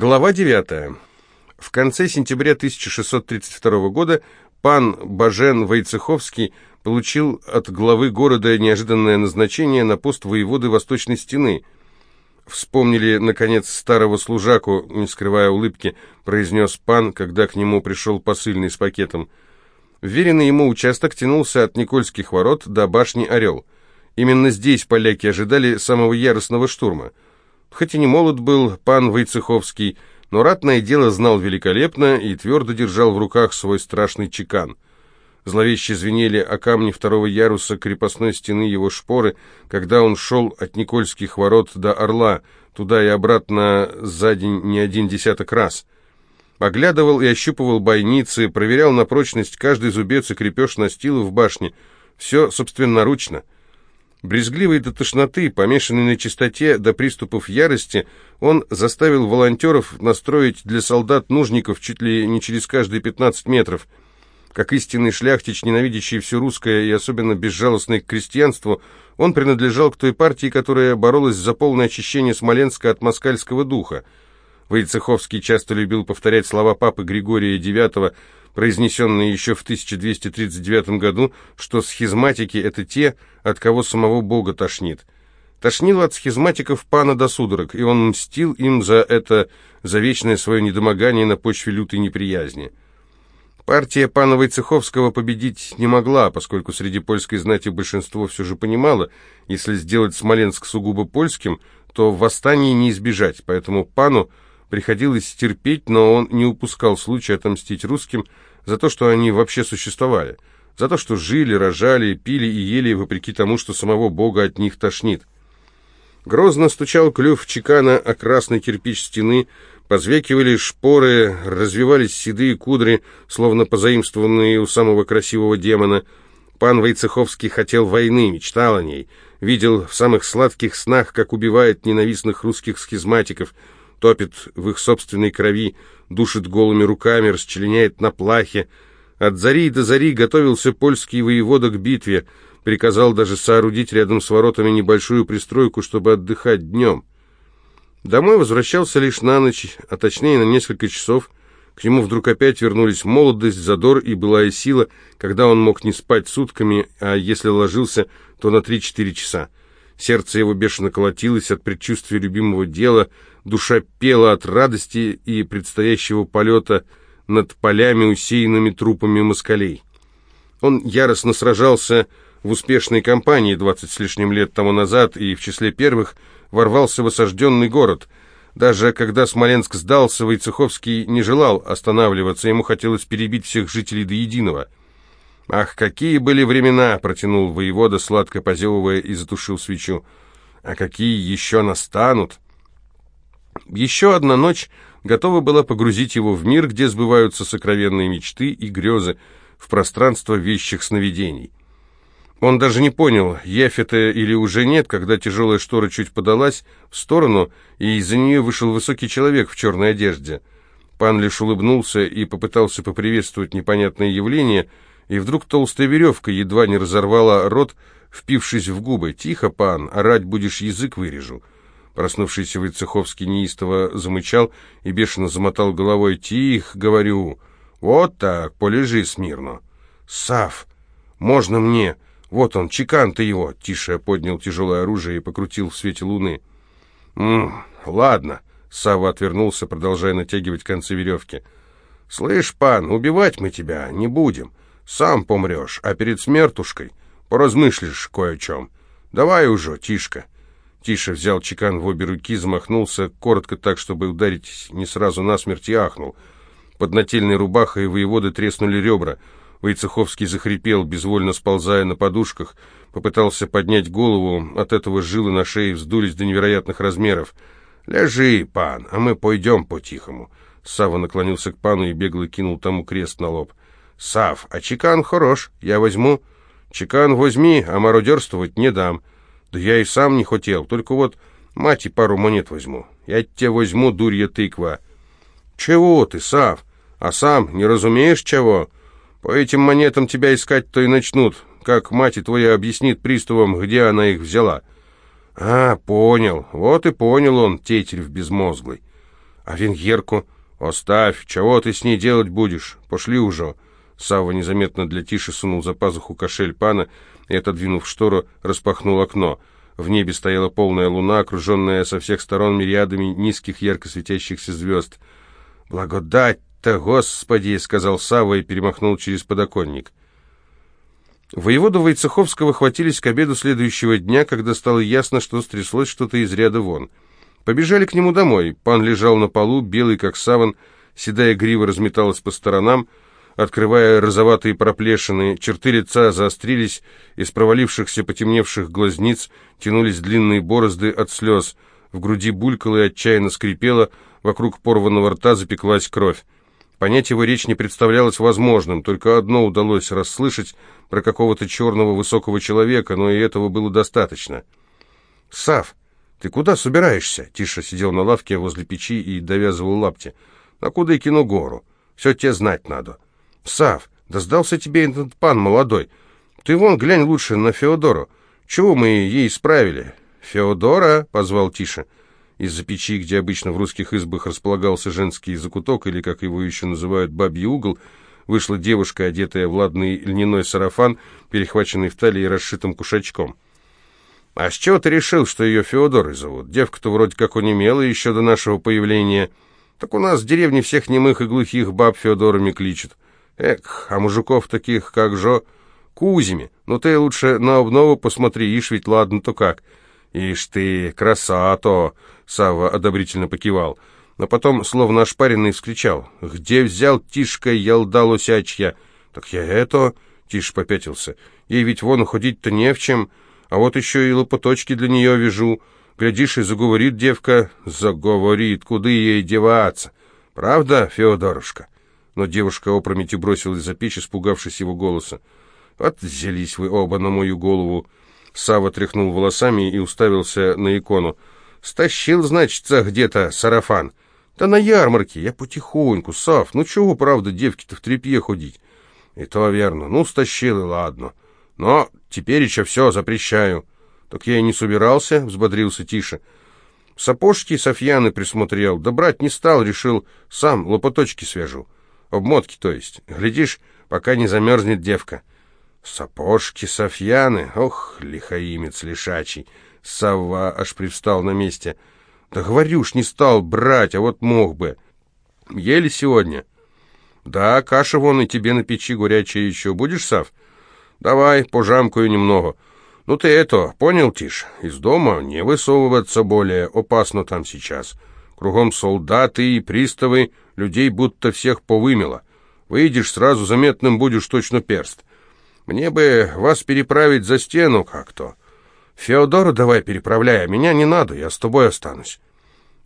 Глава 9. В конце сентября 1632 года пан Бажен Войцеховский получил от главы города неожиданное назначение на пост воеводы Восточной Стены. Вспомнили, наконец, старого служаку, не скрывая улыбки, произнес пан, когда к нему пришел посыльный с пакетом. Веренный ему участок тянулся от Никольских ворот до башни «Орел». Именно здесь поляки ожидали самого яростного штурма – Хоть и не молод был пан Войцеховский, но ратное дело знал великолепно и твердо держал в руках свой страшный чекан. Зловеще звенели о камни второго яруса крепостной стены его шпоры, когда он шел от Никольских ворот до Орла, туда и обратно за день не один десяток раз. Оглядывал и ощупывал бойницы, проверял на прочность каждый зубец и крепеж настила в башне. Все собственноручно — Брезгливый до тошноты, помешанный на чистоте до приступов ярости, он заставил волонтеров настроить для солдат-нужников чуть ли не через каждые 15 метров. Как истинный шляхтич, ненавидящий все русское и особенно безжалостный к крестьянству, он принадлежал к той партии, которая боролась за полное очищение Смоленска от москальского духа. Войцеховский часто любил повторять слова папы Григория IX произнесенное еще в 1239 году, что схизматики – это те, от кого самого Бога тошнит. Тошнил от схизматиков пана до судорог, и он мстил им за это, за вечное свое недомогание на почве лютой неприязни. Партия пана Войцеховского победить не могла, поскольку среди польской знати большинство все же понимало, если сделать Смоленск сугубо польским, то восстание не избежать, поэтому пану приходилось терпеть, но он не упускал случая отомстить русским, за то, что они вообще существовали, за то, что жили, рожали, пили и ели, вопреки тому, что самого Бога от них тошнит. Грозно стучал клюв чекана о красный кирпич стены, позвекивали шпоры, развивались седые кудри, словно позаимствованные у самого красивого демона. Пан Войцеховский хотел войны, мечтал о ней, видел в самых сладких снах, как убивает ненавистных русских схизматиков — топит в их собственной крови, душит голыми руками, расчленяет на плахе. От зари до зари готовился польский воевода к битве, приказал даже соорудить рядом с воротами небольшую пристройку, чтобы отдыхать днем. Домой возвращался лишь на ночь, а точнее на несколько часов. К нему вдруг опять вернулись молодость, задор и былая сила, когда он мог не спать сутками, а если ложился, то на 3-4 часа. Сердце его бешено колотилось от предчувствия любимого дела — душа пела от радости и предстоящего полета над полями, усеянными трупами москалей. Он яростно сражался в успешной кампании 20 с лишним лет тому назад и в числе первых ворвался в осажденный город. Даже когда Смоленск сдался, Войцеховский не желал останавливаться, ему хотелось перебить всех жителей до единого. «Ах, какие были времена!» — протянул воевода, сладко позевывая и затушил свечу. «А какие еще настанут!» Еще одна ночь готова была погрузить его в мир, где сбываются сокровенные мечты и грезы, в пространство вещих сновидений. Он даже не понял, явь это или уже нет, когда тяжелая штора чуть подалась в сторону, и из-за нее вышел высокий человек в черной одежде. Пан лишь улыбнулся и попытался поприветствовать непонятное явление, и вдруг толстая веревка едва не разорвала рот, впившись в губы. «Тихо, пан, орать будешь, язык вырежу». Проснувшийся Войцеховский неистово замычал и бешено замотал головой. «Тих!» — говорю. «Вот так, полежи смирно!» «Сав! Можно мне? Вот он, чекан ты его!» Тише поднял тяжелое оружие и покрутил в свете луны. «М -м, «Ладно!» — Сава отвернулся, продолжая натягивать концы веревки. «Слышь, пан, убивать мы тебя не будем. Сам помрешь, а перед смертушкой поразмыслишь кое о чем. Давай уже, Тишка!» Тише взял чекан в обе руки, замахнулся, коротко так, чтобы ударить не сразу насмерть, и ахнул. Под нательной рубахой воеводы треснули ребра. Войцеховский захрипел, безвольно сползая на подушках, попытался поднять голову, от этого жилы на шее вздулись до невероятных размеров. «Лежи, пан, а мы пойдем по-тихому». Сава наклонился к пану и бегло кинул тому крест на лоб. «Сав, а чекан хорош, я возьму». «Чекан возьми, а мародерствовать не дам». Да я и сам не хотел, только вот мать и пару монет возьму. Я тебе возьму, дурья тыква. Чего ты, Сав? А сам не разумеешь чего? По этим монетам тебя искать-то и начнут, как мать твоя объяснит приставам, где она их взяла. А, понял, вот и понял он, Тетерев безмозглый. А венгерку? Оставь, чего ты с ней делать будешь? Пошли уже. Сава незаметно для Тиши сунул за пазуху кошель пана и, отодвинув штору, распахнул окно. В небе стояла полная луна, окруженная со всех сторон мириадами низких ярко светящихся звезд. «Благодать-то, Господи!» — сказал Сава и перемахнул через подоконник. Воеводу Войцеховского хватились к обеду следующего дня, когда стало ясно, что стряслось что-то из ряда вон. Побежали к нему домой. Пан лежал на полу, белый как саван, седая грива разметалась по сторонам — открывая розоватые проплешины, черты лица заострились, из провалившихся потемневших глазниц тянулись длинные борозды от слез, в груди булькало и отчаянно скрипело, вокруг порванного рта запеклась кровь. Понять его речь не представлялось возможным, только одно удалось расслышать про какого-то черного высокого человека, но и этого было достаточно. «Сав, ты куда собираешься?» Тиша сидел на лавке возле печи и довязывал лапти. «На куда и кино гору? Все тебе знать надо». Сав, да сдался тебе этот пан молодой. Ты вон глянь лучше на Феодору. Чего мы ей исправили? «Феодора!» — позвал Тише. Из-за печи, где обычно в русских избах располагался женский закуток, или, как его еще называют, бабий угол, вышла девушка, одетая в ладный льняной сарафан, перехваченный в талии расшитым кушачком. «А с чего ты решил, что ее Феодорой зовут? Девка-то вроде как онемела еще до нашего появления. Так у нас в деревне всех немых и глухих баб Феодорами кличут. Эх, а мужиков таких, как Жо, кузями. Ну ты лучше на обнову посмотри, ишь ведь ладно-то как. Ишь ты, красато, Сава одобрительно покивал. Но потом, словно ошпаренный, вскричал. «Где взял Тишка, елда лусячья?» «Так я это...» — Тиш попятился. «Ей ведь вон ходить-то не в чем, а вот еще и лопоточки для нее вяжу. Глядишь, и заговорит девка. Заговорит, куда ей деваться? Правда, Феодорушка?» но девушка опрометью бросилась за печь, испугавшись его голоса. «Отзялись вы оба на мою голову!» Сава тряхнул волосами и уставился на икону. «Стащил, значит, где-то сарафан!» «Да на ярмарке! Я потихоньку, Сав! Ну чего, правда, девки-то в тряпье ходить?» «И то верно. Ну, стащил, и ладно. Но теперь еще все запрещаю». «Так я и не собирался», — взбодрился Тише. «Сапожки Софьяны присмотрел. Да брать не стал, решил, сам лопоточки свяжу» обмотки, то есть. Глядишь, пока не замерзнет девка. Сапожки Софьяны, ох, лихаимец лишачий. Сова аж привстал на месте. Да говорю ж, не стал брать, а вот мог бы. Ели сегодня? Да, каша вон и тебе на печи горячая еще. Будешь, Сав? Давай, пожамкую немного. Ну ты это, понял, Тиш, из дома не высовываться более, опасно там сейчас. Кругом солдаты и приставы, людей будто всех повымело. Выйдешь, сразу заметным будешь точно перст. Мне бы вас переправить за стену как-то. Феодора давай переправляй, а меня не надо, я с тобой останусь.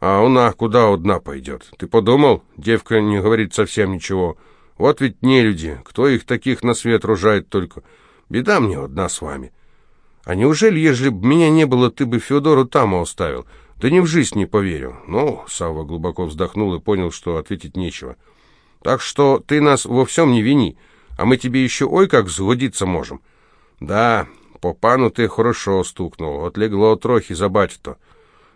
А она куда одна пойдет? Ты подумал? Девка не говорит совсем ничего. Вот ведь не люди, кто их таких на свет рожает только? Беда мне одна с вами. А неужели, ежели бы меня не было, ты бы Феодору там оставил?» «Да не в жизнь не поверю». «Ну», — Савва глубоко вздохнул и понял, что ответить нечего. «Так что ты нас во всем не вини, а мы тебе еще ой как взгодиться можем». «Да, по пану ты хорошо стукнул, отлегло трохи за батю-то.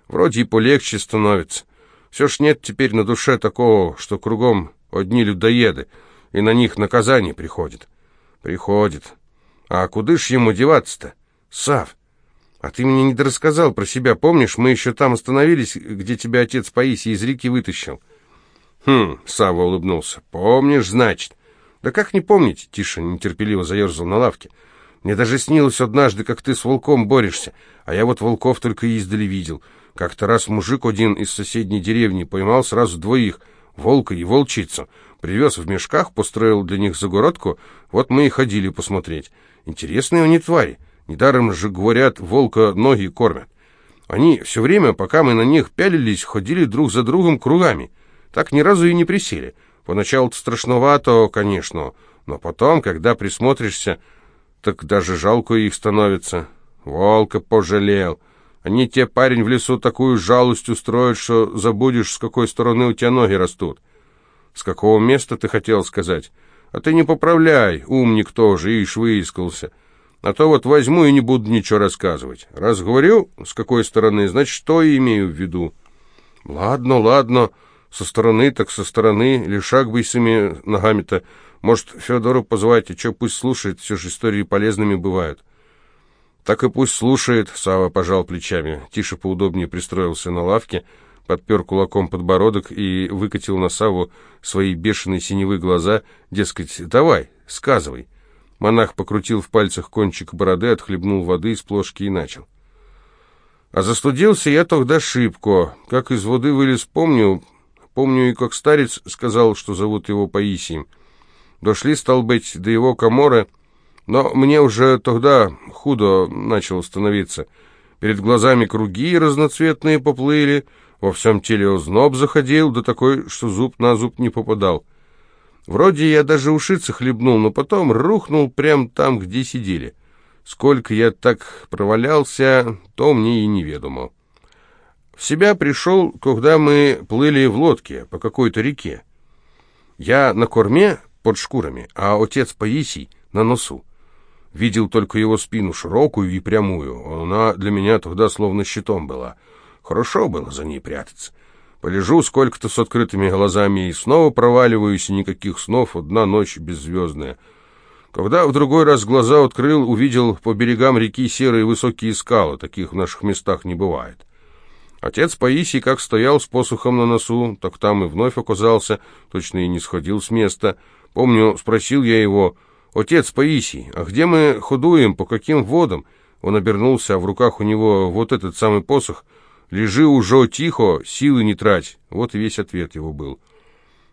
Вроде и полегче становится. Все ж нет теперь на душе такого, что кругом одни людоеды, и на них наказание приходит». «Приходит. А куды ж ему деваться-то? Сав, а ты мне недорассказал про себя, помнишь? Мы еще там остановились, где тебя отец Паисий из реки вытащил. Хм, Сава улыбнулся. Помнишь, значит? Да как не помнить? Тише нетерпеливо заерзал на лавке. Мне даже снилось однажды, как ты с волком борешься, а я вот волков только издали видел. Как-то раз мужик один из соседней деревни поймал сразу двоих, волка и волчицу. Привез в мешках, построил для них загородку, вот мы и ходили посмотреть. Интересные они твари. Недаром же, говорят, волка ноги кормят. Они все время, пока мы на них пялились, ходили друг за другом кругами. Так ни разу и не присели. Поначалу-то страшновато, конечно, но потом, когда присмотришься, так даже жалко их становится. Волка пожалел. Они те парень в лесу такую жалость устроят, что забудешь, с какой стороны у тебя ноги растут. С какого места ты хотел сказать? А ты не поправляй, умник тоже, ишь, выискался. А то вот возьму и не буду ничего рассказывать. Раз говорю, с какой стороны, значит, что имею в виду. Ладно, ладно, со стороны так со стороны, лишак бы сами ногами-то. Может, Федору позвать, и что пусть слушает, все же истории полезными бывают. Так и пусть слушает, Сава пожал плечами. Тише поудобнее пристроился на лавке, подпер кулаком подбородок и выкатил на Саву свои бешеные синевые глаза, дескать, давай, сказывай. Монах покрутил в пальцах кончик бороды, отхлебнул воды из плошки и начал. А застудился я тогда шибко. Как из воды вылез, помню. Помню и как старец сказал, что зовут его Паисием. Дошли, стал быть, до его коморы, но мне уже тогда худо начало становиться. Перед глазами круги разноцветные поплыли, во всем теле озноб заходил, да такой, что зуб на зуб не попадал. Вроде я даже ушицы хлебнул, но потом рухнул прямо там, где сидели. Сколько я так провалялся, то мне и неведомо. В себя пришел, когда мы плыли в лодке по какой-то реке. Я на корме под шкурами, а отец Паисий на носу. Видел только его спину широкую и прямую. Она для меня тогда словно щитом была. Хорошо было за ней прятаться. Полежу сколько-то с открытыми глазами и снова проваливаюсь, и никаких снов, одна ночь беззвездная. Когда в другой раз глаза открыл, увидел по берегам реки серые высокие скалы, таких в наших местах не бывает. Отец Паисий как стоял с посохом на носу, так там и вновь оказался, точно и не сходил с места. Помню, спросил я его, «Отец Паисий, а где мы ходуем, по каким водам?» Он обернулся, а в руках у него вот этот самый посох — Лежи уже тихо, силы не трать. Вот и весь ответ его был.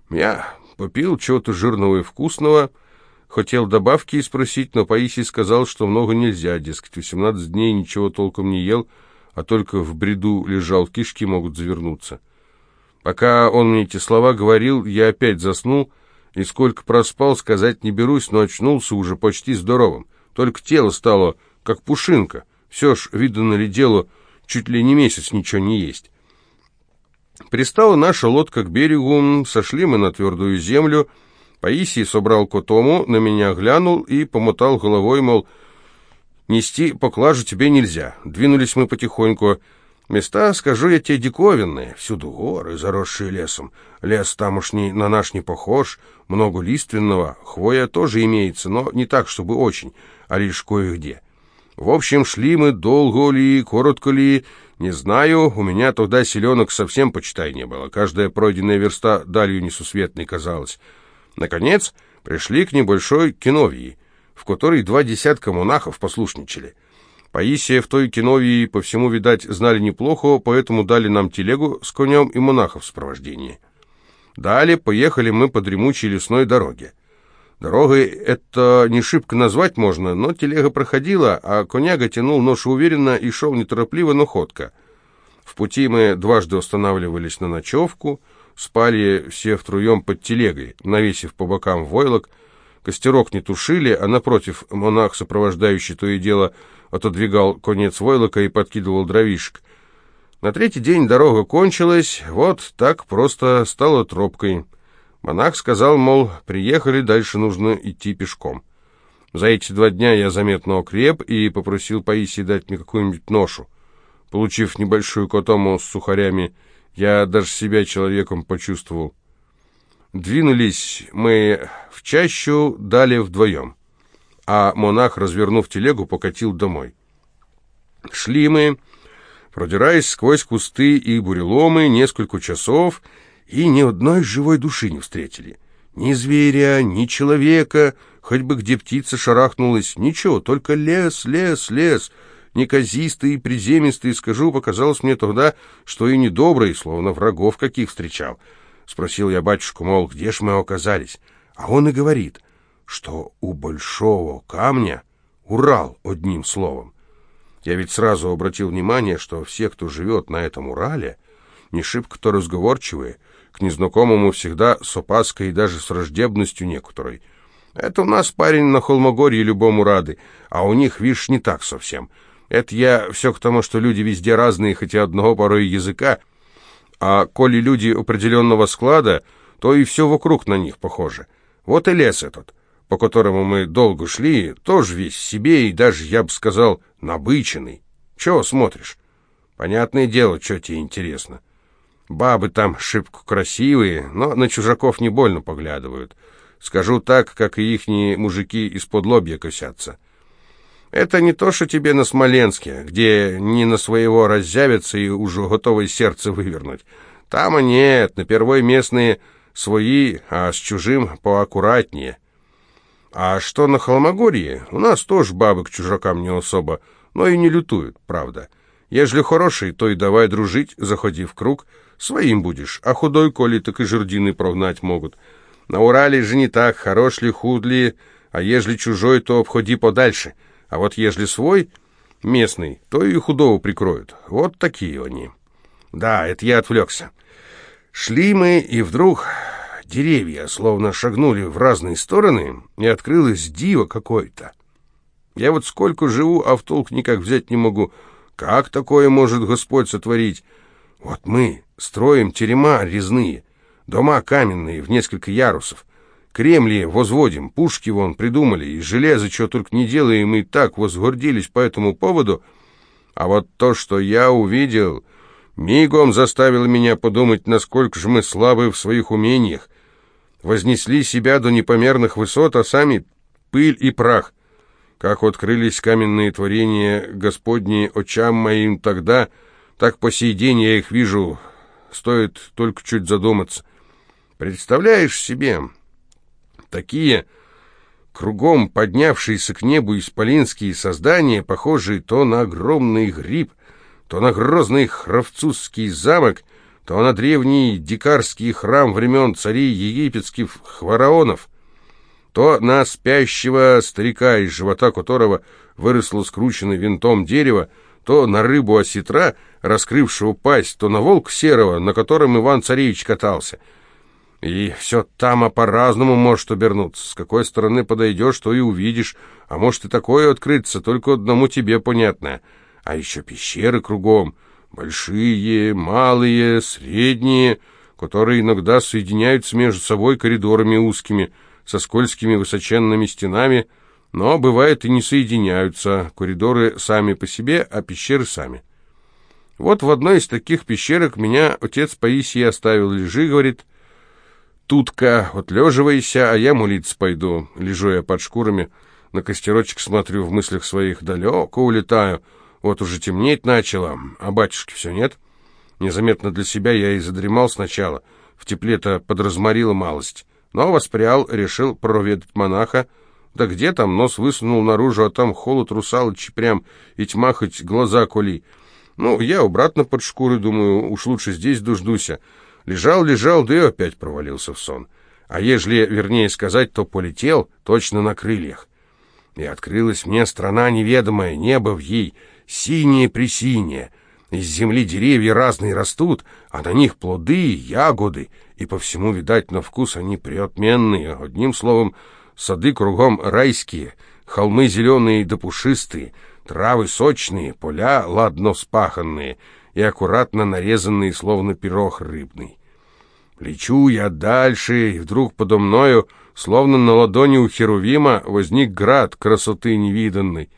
Я попил чего-то жирного и вкусного. Хотел добавки и спросить, но Паисий сказал, что много нельзя, дескать, 18 дней ничего толком не ел, а только в бреду лежал, кишки могут завернуться. Пока он мне эти слова говорил, я опять заснул, и сколько проспал, сказать не берусь, но очнулся уже почти здоровым. Только тело стало как пушинка. Все ж, видано ли дело, чуть ли не месяц ничего не есть. Пристала наша лодка к берегу, сошли мы на твердую землю. Паисий собрал котому, на меня глянул и помотал головой, мол, нести поклажу тебе нельзя. Двинулись мы потихоньку. Места, скажу я тебе, диковинные. Всюду горы, заросшие лесом. Лес тамошний на наш не похож, много лиственного. Хвоя тоже имеется, но не так, чтобы очень, а лишь кое-где. В общем, шли мы долго ли, коротко ли, не знаю, у меня тогда селенок совсем, почитай, не было. Каждая пройденная верста далью несусветной казалась. Наконец, пришли к небольшой киновии, в которой два десятка монахов послушничали. Паисия в той киновии по всему, видать, знали неплохо, поэтому дали нам телегу с конем и монахов в сопровождении. Далее поехали мы по дремучей лесной дороге. Дорогой это не шибко назвать можно, но телега проходила, а коняга тянул нож уверенно и шел неторопливо, но ходко. В пути мы дважды останавливались на ночевку, спали все втроем под телегой, навесив по бокам войлок, Костерок не тушили, а напротив, монах, сопровождающий то и дело, отодвигал конец войлока и подкидывал дровишек. На третий день дорога кончилась, вот так просто стала тропкой. Монах сказал, мол, приехали, дальше нужно идти пешком. За эти два дня я заметно окреп и попросил Паисии дать мне какую-нибудь ношу. Получив небольшую котому с сухарями, я даже себя человеком почувствовал. Двинулись мы в чащу, дали вдвоем, а монах, развернув телегу, покатил домой. Шли мы, продираясь сквозь кусты и буреломы, несколько часов — и ни одной живой души не встретили. Ни зверя, ни человека, хоть бы где птица шарахнулась, ничего, только лес, лес, лес. Неказистый и приземистый, скажу, показалось мне тогда, что и недобрый, словно врагов каких встречал. Спросил я батюшку, мол, где ж мы оказались? А он и говорит, что у большого камня Урал одним словом. Я ведь сразу обратил внимание, что все, кто живет на этом Урале, не шибко-то разговорчивые — к незнакомому всегда с опаской и даже с враждебностью некоторой. Это у нас парень на холмогорье любому рады, а у них, видишь не так совсем. Это я все к тому, что люди везде разные, хотя одного порой языка, а коли люди определенного склада, то и все вокруг на них похоже. Вот и лес этот, по которому мы долго шли, тоже весь себе и даже, я бы сказал, набыченный. Чего смотришь? Понятное дело, что тебе интересно. — Бабы там шибко красивые, но на чужаков не больно поглядывают. Скажу так, как и ихние мужики из-под лобья косятся. Это не то, что тебе на Смоленске, где не на своего раззявятся и уже готовое сердце вывернуть. Там и нет, на первой местные свои, а с чужим поаккуратнее. А что на Холмогорье, у нас тоже бабы к чужакам не особо, но и не лютуют, правда. Ежели хороший, то и давай дружить, заходи в круг — Своим будешь, а худой, коли, так и жердины прогнать могут. На Урале же не так, хорош ли, худ ли, а ежели чужой, то обходи подальше. А вот ежели свой, местный, то и худого прикроют. Вот такие они. Да, это я отвлекся. Шли мы, и вдруг деревья словно шагнули в разные стороны, и открылось диво какое-то. Я вот сколько живу, а в толк никак взять не могу. Как такое может Господь сотворить? Вот мы строим терема резные, дома каменные в несколько ярусов. Кремли возводим, пушки вон придумали, и железо, что только не делаем, и так возгордились по этому поводу. А вот то, что я увидел, мигом заставило меня подумать, насколько же мы слабы в своих умениях. Вознесли себя до непомерных высот, а сами пыль и прах. Как открылись каменные творения Господни очам моим тогда — так по сей день я их вижу, стоит только чуть задуматься. Представляешь себе, такие кругом поднявшиеся к небу исполинские создания, похожие то на огромный гриб, то на грозный хровцузский замок, то на древний дикарский храм времен царей египетских хвараонов, то на спящего старика, из живота которого выросло скрученное винтом дерево, то на рыбу осетра, раскрывшего пасть, то на волк серого, на котором Иван-царевич катался. И все там, а по-разному может обернуться. С какой стороны подойдешь, то и увидишь. А может и такое открыться, только одному тебе понятное. А еще пещеры кругом. Большие, малые, средние, которые иногда соединяются между собой коридорами узкими, со скользкими высоченными стенами — но бывает и не соединяются, коридоры сами по себе, а пещеры сами. Вот в одной из таких пещерок меня отец Паисий оставил. Лежи, говорит, тутка, отлеживайся, а я молиться пойду. Лежу я под шкурами, на костерочек смотрю, в мыслях своих далеко улетаю. Вот уже темнеть начало, а батюшки все нет. Незаметно для себя я и задремал сначала, в тепле-то подразморила малость. Но воспрял, решил проведать монаха, да где там, нос высунул наружу, а там холод русалочи прям, и тьма хоть глаза коли. Ну, я обратно под шкуры думаю, уж лучше здесь дождуся. Лежал, лежал, да и опять провалился в сон. А ежели, вернее сказать, то полетел точно на крыльях. И открылась мне страна неведомая, небо в ей, синее-пресинее. Из земли деревья разные растут, а на них плоды, ягоды, и по всему, видать, на вкус они преотменные. Одним словом, Сады кругом райские, холмы зеленые да пушистые, травы сочные, поля ладно спаханные и аккуратно нарезанные, словно пирог рыбный. Лечу я дальше, и вдруг подо мною, словно на ладони у Херувима, возник град красоты невиданной.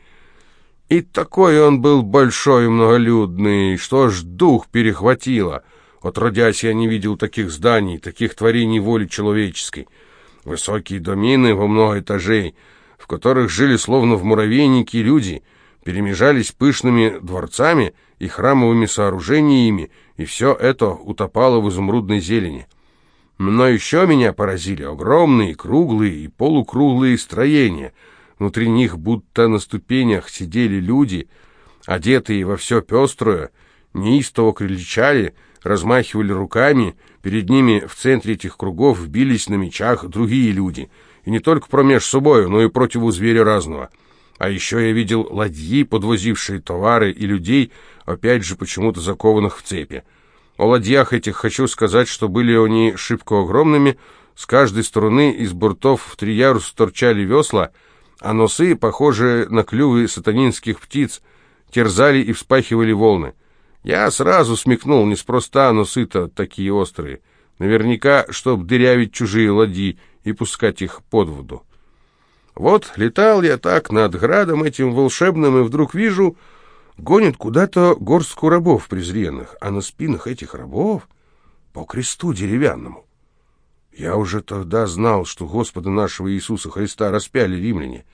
И такой он был большой и многолюдный, что ж дух перехватило. Отродясь, я не видел таких зданий, таких творений воли человеческой. Высокие домины во много этажей, в которых жили словно в муравейнике люди, перемежались пышными дворцами и храмовыми сооружениями, и все это утопало в изумрудной зелени. Но еще меня поразили огромные круглые и полукруглые строения. Внутри них будто на ступенях сидели люди, одетые во все пестрое, неистово кричали, размахивали руками — Перед ними в центре этих кругов бились на мечах другие люди. И не только промеж собою, но и противу зверя разного. А еще я видел ладьи, подвозившие товары и людей, опять же почему-то закованных в цепи. О ладьях этих хочу сказать, что были они шибко огромными. С каждой стороны из бортов в три яруса торчали весла, а носы, похожие на клювы сатанинских птиц, терзали и вспахивали волны. Я сразу смекнул, неспроста оно сыто такие острые. Наверняка, чтоб дырявить чужие ладьи и пускать их под воду. Вот летал я так над градом этим волшебным, и вдруг вижу, гонит куда-то горстку рабов презренных, а на спинах этих рабов по кресту деревянному. Я уже тогда знал, что Господа нашего Иисуса Христа распяли римляне.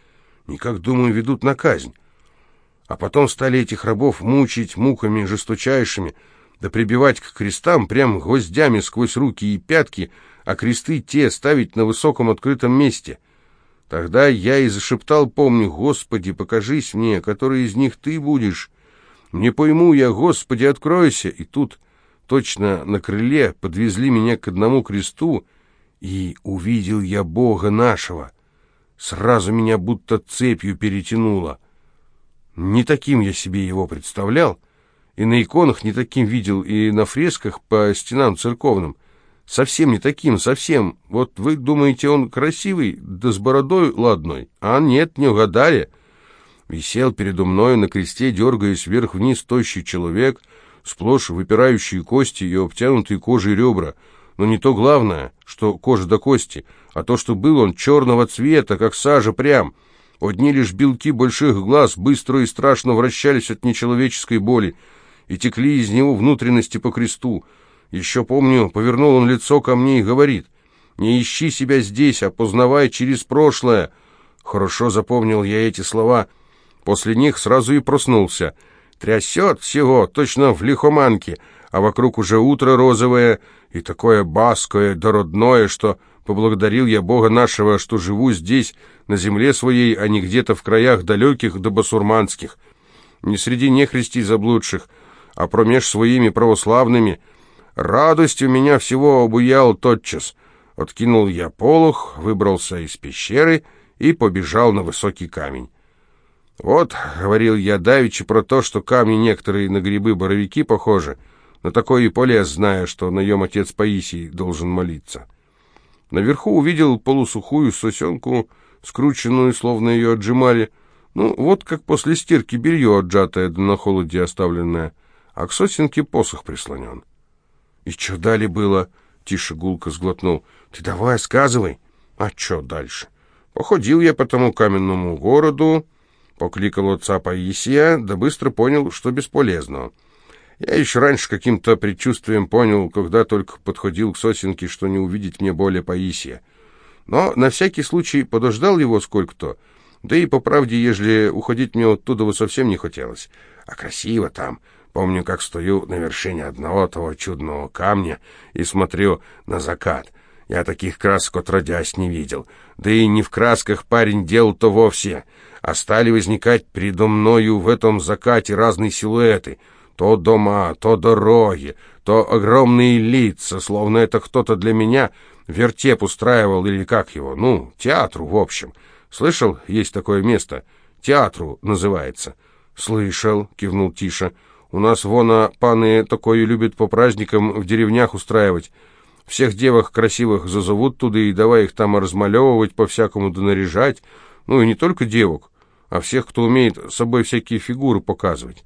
Никак, думаю, ведут на казнь а потом стали этих рабов мучить муками жесточайшими, да прибивать к крестам прям гвоздями сквозь руки и пятки, а кресты те ставить на высоком открытом месте. Тогда я и зашептал, помню, «Господи, покажись мне, который из них ты будешь!» «Не пойму я, Господи, откройся!» И тут точно на крыле подвезли меня к одному кресту, и увидел я Бога нашего. Сразу меня будто цепью перетянуло. Не таким я себе его представлял, и на иконах не таким видел, и на фресках по стенам церковным. Совсем не таким, совсем. Вот вы думаете, он красивый, да с бородой ладной? А нет, не угадали. Висел передо мною на кресте, дергаясь вверх-вниз, тощий человек, сплошь выпирающие кости и обтянутые кожей ребра. Но не то главное, что кожа до кости, а то, что был он черного цвета, как сажа прям — Одни лишь белки больших глаз быстро и страшно вращались от нечеловеческой боли и текли из него внутренности по кресту. Еще помню, повернул он лицо ко мне и говорит, «Не ищи себя здесь, а познавай через прошлое». Хорошо запомнил я эти слова. После них сразу и проснулся. Трясет всего, точно в лихоманке, а вокруг уже утро розовое и такое баское да родное, что поблагодарил я Бога нашего, что живу здесь, на земле своей, а не где-то в краях далеких до да басурманских, не среди нехристей заблудших, а промеж своими православными. Радость у меня всего обуял тотчас. Откинул я полох, выбрался из пещеры и побежал на высокий камень. «Вот», — говорил я давеча про то, что камни некоторые на грибы-боровики похожи, на такое и поле я знаю, что на нем отец Паисий должен молиться. Наверху увидел полусухую сосенку, скрученную, словно ее отжимали. Ну, вот как после стирки белье отжатое, да на холоде оставленное. А к сосенке посох прислонен. — И что дали было? — тише гулко сглотнул. — Ты давай, сказывай. — А что дальше? Походил я по тому каменному городу, покликал отца Паисия, да быстро понял, что бесполезно. — я еще раньше каким-то предчувствием понял, когда только подходил к сосенке, что не увидеть мне более Паисия. Но на всякий случай подождал его сколько-то, да и по правде, ежели уходить мне оттуда совсем не хотелось. А красиво там. Помню, как стою на вершине одного того чудного камня и смотрю на закат. Я таких красок отродясь не видел. Да и не в красках парень делал-то вовсе. А стали возникать передо мною в этом закате разные силуэты — то дома, то дороги, то огромные лица, словно это кто-то для меня вертеп устраивал или как его, ну, театру, в общем. Слышал, есть такое место? Театру называется. Слышал, кивнул Тиша. У нас вон, а паны такое любят по праздникам в деревнях устраивать. Всех девок красивых зазовут туда и давай их там размалевывать, по-всякому донаряжать. Ну и не только девок, а всех, кто умеет собой всякие фигуры показывать.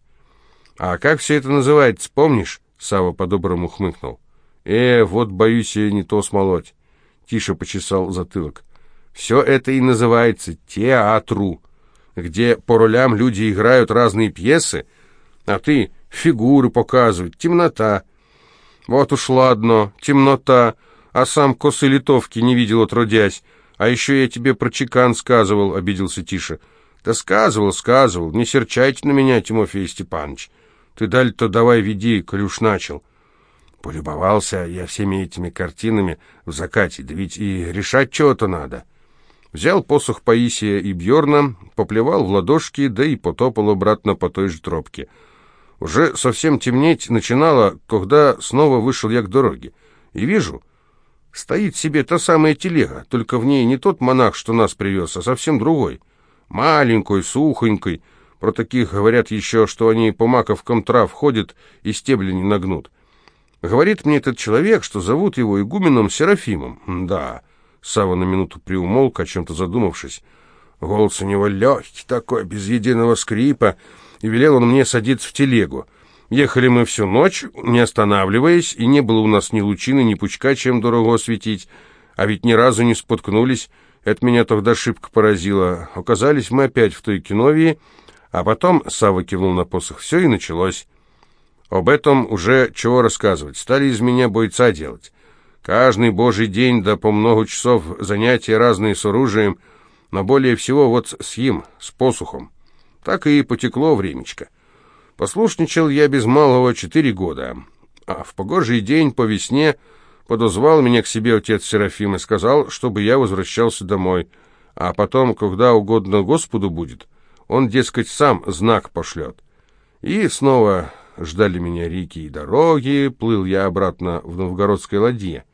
«А как все это называется, помнишь?» Сава по-доброму хмыкнул. «Э, вот боюсь я не то смолоть». Тише почесал затылок. «Все это и называется театру, где по ролям люди играют разные пьесы, а ты фигуры показывать, темнота. Вот уж ладно, темнота, а сам косы литовки не видел отродясь. А еще я тебе про чекан сказывал», — обиделся Тише. «Да сказывал, сказывал, не серчайте на меня, Тимофей Степанович». Ты, Даль-то, давай веди, коль уж начал. Полюбовался я всеми этими картинами в закате, да ведь и решать чего-то надо. Взял посох Паисия и Бьорна, поплевал в ладошки, да и потопал обратно по той же тропке. Уже совсем темнеть начинало, когда снова вышел я к дороге. И вижу, стоит себе та самая телега, только в ней не тот монах, что нас привез, а совсем другой. Маленькой, сухонькой, про таких говорят еще, что они по маковкам трав ходят и стебли не нагнут. Говорит мне этот человек, что зовут его игуменом Серафимом. Да. Сава на минуту приумолк, о чем-то задумавшись. Голос у него легкий такой, без единого скрипа, и велел он мне садиться в телегу. Ехали мы всю ночь, не останавливаясь, и не было у нас ни лучины, ни пучка, чем дорого осветить. А ведь ни разу не споткнулись. Это меня тогда шибко поразило. Оказались мы опять в той киновии, а потом Сава кивнул на посох. Все и началось. Об этом уже чего рассказывать. Стали из меня бойца делать. Каждый божий день да по много часов занятия разные с оружием, но более всего вот с им, с посухом. Так и потекло времечко. Послушничал я без малого четыре года, а в погожий день по весне подозвал меня к себе отец Серафим и сказал, чтобы я возвращался домой, а потом, когда угодно Господу будет, он, дескать, сам знак пошлет. И снова ждали меня реки и дороги, плыл я обратно в новгородской ладье.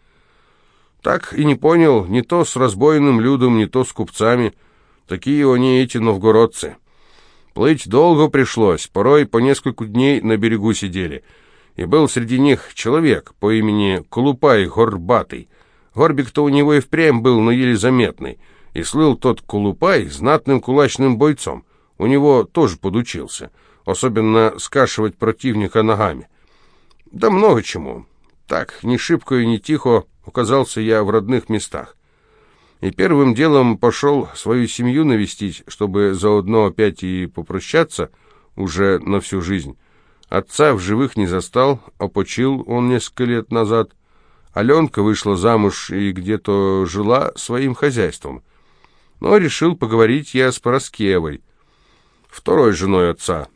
Так и не понял, не то с разбойным людом, не то с купцами. Такие они эти новгородцы. Плыть долго пришлось, порой по несколько дней на берегу сидели. И был среди них человек по имени Кулупай Горбатый. Горбик-то у него и впрямь был, но еле заметный. И слыл тот Кулупай знатным кулачным бойцом. У него тоже подучился. Особенно скашивать противника ногами. Да много чему. Так, не шибко и не тихо оказался я в родных местах. И первым делом пошел свою семью навестить, чтобы заодно опять и попрощаться уже на всю жизнь. Отца в живых не застал, опочил он несколько лет назад. Аленка вышла замуж и где-то жила своим хозяйством. Но решил поговорить я с Пороскевой второй женой отца,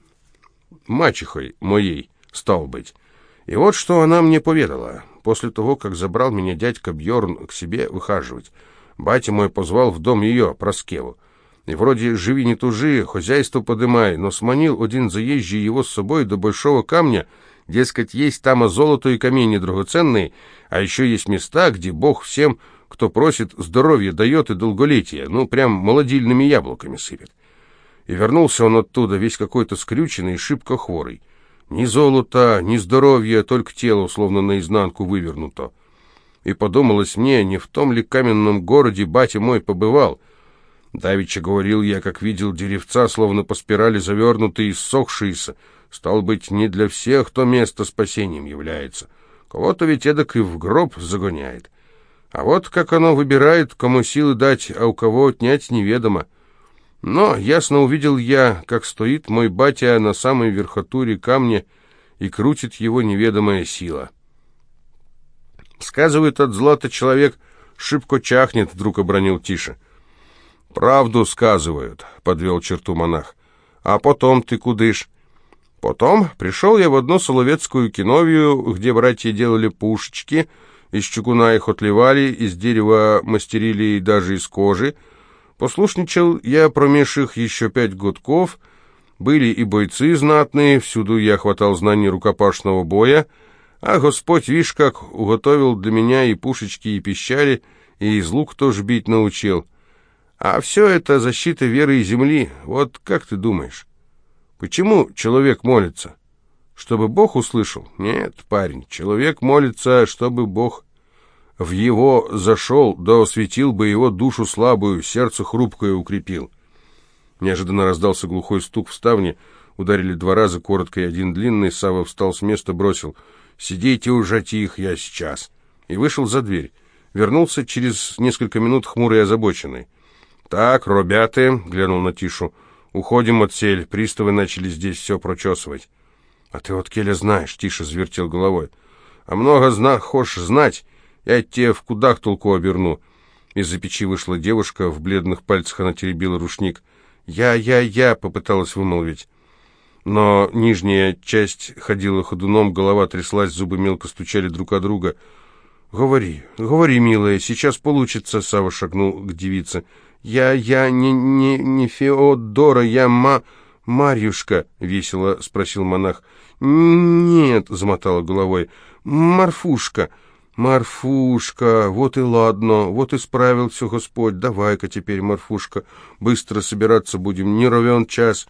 мачехой моей, стал быть. И вот что она мне поведала. После того, как забрал меня дядька Бьорн к себе выхаживать, батя мой позвал в дом ее, Проскеву. И вроде «живи не тужи, хозяйство подымай», но сманил один заезжий его с собой до большого камня, дескать, есть там и золото, и камень драгоценные, а еще есть места, где Бог всем, кто просит, здоровье дает и долголетие, ну, прям молодильными яблоками сыпет и вернулся он оттуда весь какой-то скрюченный и шибко хворый. Ни золота, ни здоровья, только тело словно наизнанку вывернуто. И подумалось мне, не в том ли каменном городе батя мой побывал. Давича говорил я, как видел деревца, словно по спирали завернутые и ссохшиеся. Стал быть, не для всех то место спасением является. Кого-то ведь эдак и в гроб загоняет. А вот как оно выбирает, кому силы дать, а у кого отнять неведомо. Но ясно увидел я, как стоит мой батя на самой верхотуре камня и крутит его неведомая сила. Сказывает от злата человек, шибко чахнет, вдруг обронил тише. «Правду сказывают», — подвел черту монах. «А потом ты кудыш?» Потом пришел я в одну соловецкую киновию, где братья делали пушечки, из чугуна их отливали, из дерева мастерили и даже из кожи, Послушничал я промеших еще пять годков, были и бойцы знатные, всюду я хватал знаний рукопашного боя, а Господь, вишь, как уготовил для меня и пушечки, и пищали, и из лук тоже бить научил. А все это защита веры и земли. Вот как ты думаешь, почему человек молится? Чтобы Бог услышал? Нет, парень, человек молится, чтобы Бог в его зашел, да осветил бы его душу слабую, сердце хрупкое укрепил. Неожиданно раздался глухой стук в ставне, ударили два раза, коротко и один длинный, Сава встал с места, бросил «Сидите уже тих, я сейчас!» и вышел за дверь. Вернулся через несколько минут хмурый и озабоченный. «Так, ребята», — глянул на Тишу, — «уходим от сель, приставы начали здесь все прочесывать». «А ты вот Келя знаешь», — Тиша звертел головой. «А много зна хочешь знать, я тебе в кудах толку оберну». Из-за печи вышла девушка, в бледных пальцах она теребила рушник. «Я, я, я!» — попыталась вымолвить. Но нижняя часть ходила ходуном, голова тряслась, зубы мелко стучали друг о друга. «Говори, говори, милая, сейчас получится!» — Сава шагнул к девице. «Я, я, не, не, не Феодора, я ма...» «Марьюшка?» — весело спросил монах. «Нет», — замотала головой, — «Марфушка». «Марфушка, вот и ладно, вот и справился Господь, давай-ка теперь, Марфушка, быстро собираться будем, не ровен час».